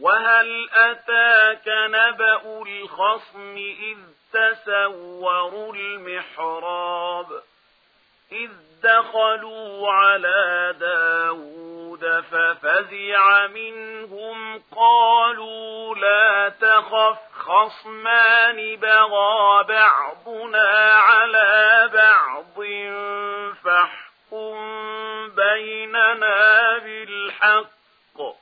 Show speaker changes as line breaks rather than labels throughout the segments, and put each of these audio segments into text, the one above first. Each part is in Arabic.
وهل أتاك نبأ الخصم إذ تسوروا المحراب إذ دخلوا على داود ففزع منهم قالوا لا تخف خصمان بغى بعضنا على بعض فاحكم بيننا بالحق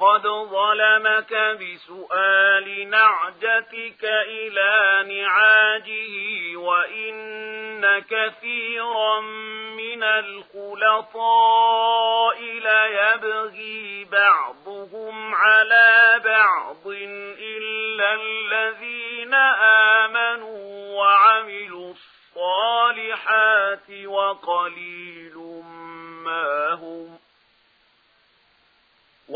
قد ظلمك بسؤال نعجتك إلى نعاجه وإن كثيرا من الخلطاء ليبغي بعضهم على بعض إلا الذين آمنوا وعملوا الصالحات وقليل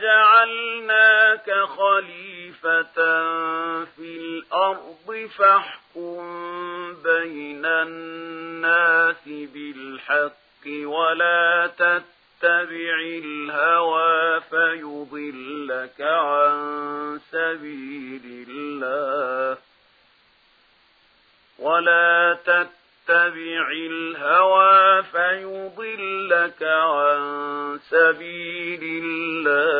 وجعلناك خليفة في الأرض فاحكم بين الناس بالحق ولا تتبع الهوى فيضلك عن سبيل الله ولا تتبع تتبع الهوى فيضلك عن سبيل الله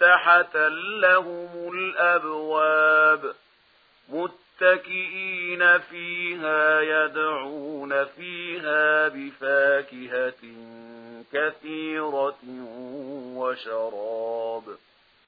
مفتحة لهم الأبواب متكئين فيها يدعون فيها بفاكهة كثيرة وشراب